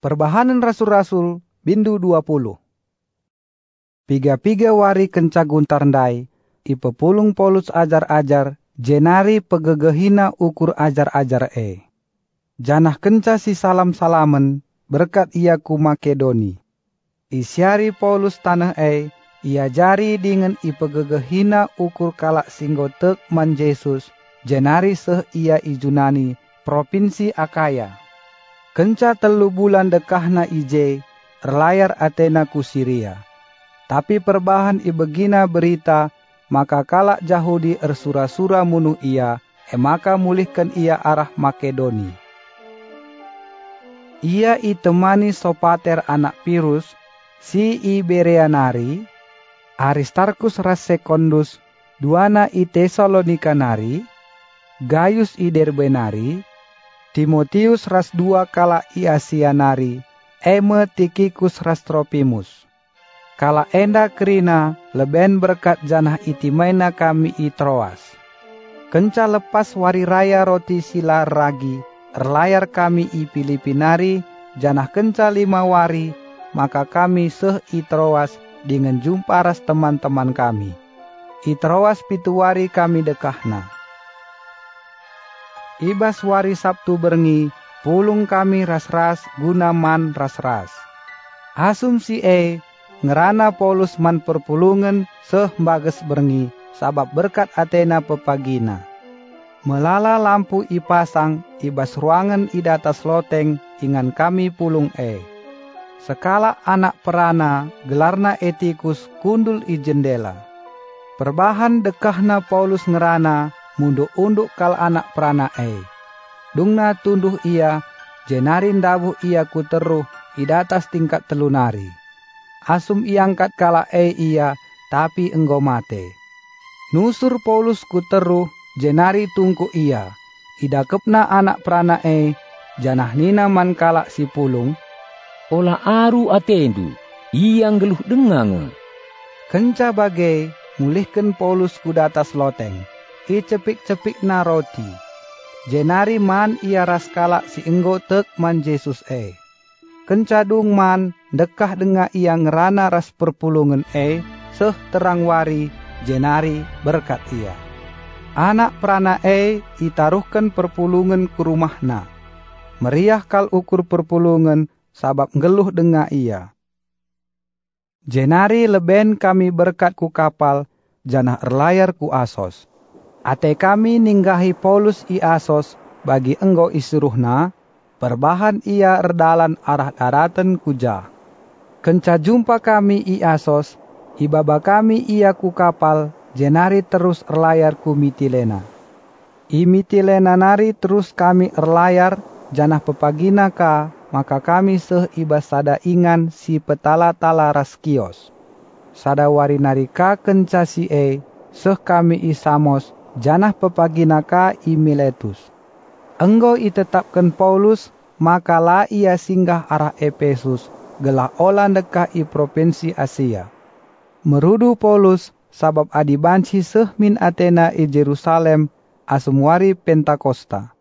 Perbahanan Rasul-Rasul Bindu 20 Piga-piga wari kenca ndai, ipepulung polus ajar-ajar, jenari pegegehina ukur ajar-ajar e. Janah kenca si salam-salamen, berkat ia ku Makedoni. Isyari polus tanah e, ia jari dengan ipegegehina ukur kalak singgotek man Yesus, jenari seh ia ijunani, provinsi Akaya Kenca telu bulan dekahna ije, terlayar Athena ku Syria. Tapi perbahan ibegina berita, maka kalak Yahudi ersura-sura munuh ia, emaka mulihkan ia arah Makedoni. Ia itemani Sopater anak Pirus, si Iberianari, Aristarkus ras Sekondus, Duana i Tesalonikanari, Gaius i Derbenari, Timotius ras dua kala Iasianari, eme Tikikus ras Tropimus. Kala enda kerina, leben berkat janah itimaina kami i Troas. Kenca lepas wari raya roti sila ragi, erlayar kami i Filipinari, janah kenca lima wari, maka kami seh Troas dengan jumpa ras teman-teman kami. I Troas pituari kami dekahna ibas wari Sabtu berngi, pulung kami ras-ras gunaman ras-ras. Asumsi e, ngerana Paulus man perpulungan seh bages berngi, sabab berkat Athena pepagina. Melala lampu ipasang, ibas ruangan idatas loteng, ingan kami pulung e. Sekala anak perana, gelarna etikus kundul i jendela. Perbahan dekahna Paulus ngerana, munduk-unduk kal anak prana e. Dungna tunduh ia, jenarin dabuh ia ku teruh, idatas tingkat telunari. Asum iangkat kala e ia, tapi enggo mate. Nusur Paulus ku teruh, jenari tungku ia. Idakepna anak prana e, janah nina man kala si pulung. Ola aru atendu, iang geluh dengang. Kenca bagai, mulihkan Paulus ku datas loteng i cepik-cepik na roti. Jenari man ia raskala si enggo tek man Yesus e. Kencadung man dekah denga ia ngerana ras perpulungan e, seh terang wari, jenari berkat ia. Anak prana e itaruhkan perpulungan ke rumahna. Meriah kal ukur perpulungan, sabab ngeluh denga ia. Jenari leben kami berkat ku kapal, janah erlayar ku asos Ate kami ninggahi Paulus i Asos bagi enggo isuruhna, perbahan ia erdalan arah daratan kuja. Kenca jumpa kami i Asos, ibaba kami ia ku kapal, jenari terus erlayar ku Mitilena. I Mitilena nari terus kami erlayar, janah pepagina ka, maka kami seh iba sada ingan si petala-tala raskios. Sada wari narika kenca si e, seh kami i Samos, janah pepaginaka i Miletus. Enggo itetapkan Paulus, maka la ia singgah arah Efesus, gelah olah dekah i provinsi Asia. Merudu Paulus, sabab adibanci seh min Athena i Jerusalem, asumwari Pentakosta.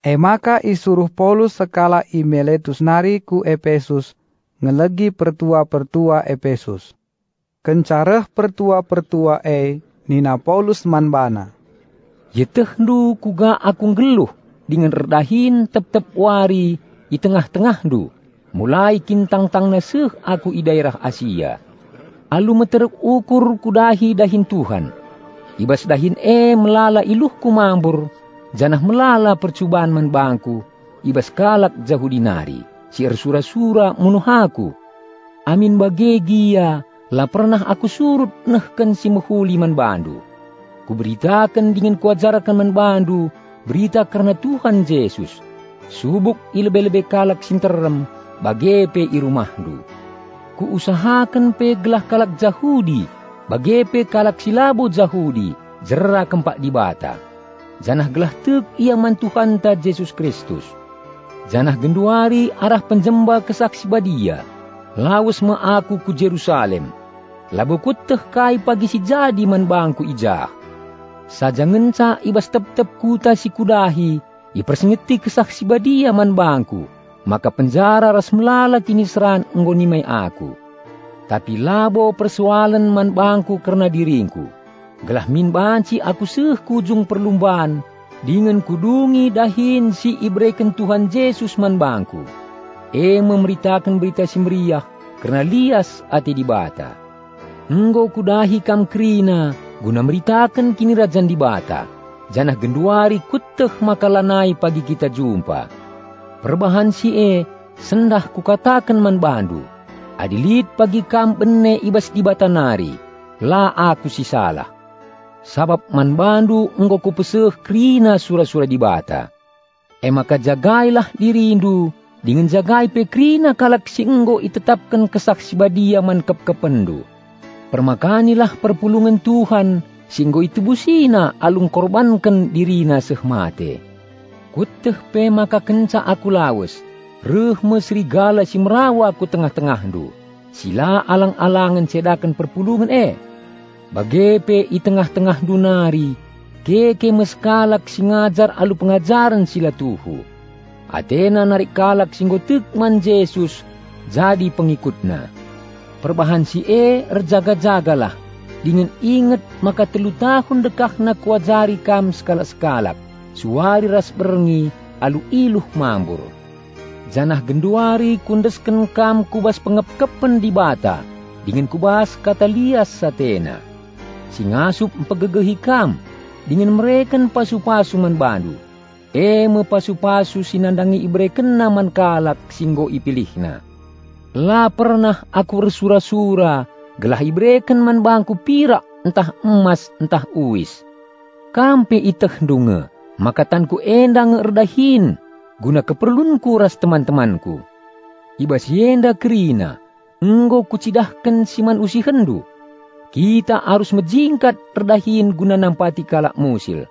E maka isuruh Paulus sekala i Miletus nari ku Efesus, ngelegi pertua-pertua Efesus. Kencareh pertua-pertua e, Nina Paulus manbana. Yeteh du kuga aku geluh dengan redahin tep-tep wari di tengah-tengah du. Mulai kintang tang nasih aku i daerah Asia. Alu meteruk ukur kudahi dahin Tuhan. Ibas dahin e melala iluh kumambur. Janah melala percubaan menbangku. Ibas kalak jauh dinari. Si sura-sura munuhaku. Amin bagegia lah pernah aku surut nehkan si mehuli man bandu. Kuberitakan dengan kuajarakan man bandu, berita karena Tuhan Yesus. Subuk ilebe-lebe kalak sinterem, bagepe i rumahdu. Kuusahakan pe gelah kalak Jahudi, bagepe kalak silabo Jahudi, jera kempak di bata. Janah gelah tek ia man Tuhan ta Yesus Kristus. Janah genduari arah penjemba kesaksi badia. Lawas ma aku ku Jerusalem Labu kuteh kai pagi si jadi man ijah. Saja ngenca ibas tep-tep kuta si kudahi, i persengeti kesaksi badia man bangku. maka penjara ras melala kini seran enggo nimai aku. Tapi labo persoalan man bangku karena diringku. Gelah min banci aku seh kujung perlumbaan dengan kudungi dahin si ibreken Tuhan Yesus man bangku. E memberitakan berita simriah karena lias ati di bata. Enggo kudahi kam krina guna meritakan kini rajan di bata. Janah genduari kuteh makalanai pagi kita jumpa. Perbahan si e sendah kukatakan man bandu Adilit pagi kam benne ibas di batanari. La aku si salah. Sabab man bandu engko ku peseh krina sura-sura di bata. E maka jagailah dirindu dengan jagai pe krina kalak si enggo itetapkan kesaksi badia man kep kependu. Permakanilah perpulungan Tuhan singgo itu busina alung korbankan dirina sehmate. Kuteh pe maka kenca aku lawes Reh mesrigala si merawa ku tengah-tengah du. Sila alang-alangan cedakan perpuluhan eh. Bagepe i tengah-tengah dunari. Keke meskalak si ngajar alu pengajaran sila tuhu. Atena narik kalak singgo man Yesus jadi pengikutna. Perbahan si e erjaga-jagalah. Dengan ingat maka telu tahun dekah na kuajari kam sekala-sekalak. Suari ras berengi alu iluh mambur janah genduari kundesken kam kubas pengep-kepen di bata, dengan kubas kata lias satena. Singasup pegegehi kam, dengan mereken pasu-pasu. E me pasu-pasu sinandangi ibreken naman kalak singgo ipilihna. La pernah aku bersura-sura, gelah ibreken man bangku pirak, entah emas, entah uis. Kampe iteh dunge, maka tanku endang erdahin, guna keperluanku ras teman-temanku. Ibas yenda kerina, enggo kucidahkan siman usi hendu. Kita harus menjingkat terdahin guna nampati kalak musil.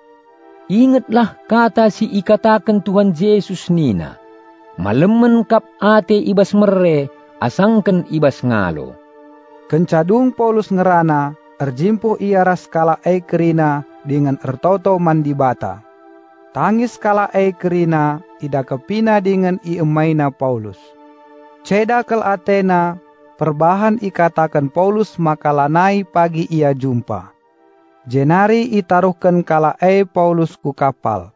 Ingatlah kata si ikatakan Tuhan Yesus nina. Malemen kap ate ibas mere, asangken ibas ngalo. Kencadung Paulus ngerana, erjimpuh ia ras kala e kerina dengan ertoto mandibata. Tangis kala e kerina ida kepina dengan i emaina Paulus. Ceda kel Athena, perbahan ikatakan Paulus makalanai pagi ia jumpa. Jenari itaruhkan kala e Paulus ku kapal.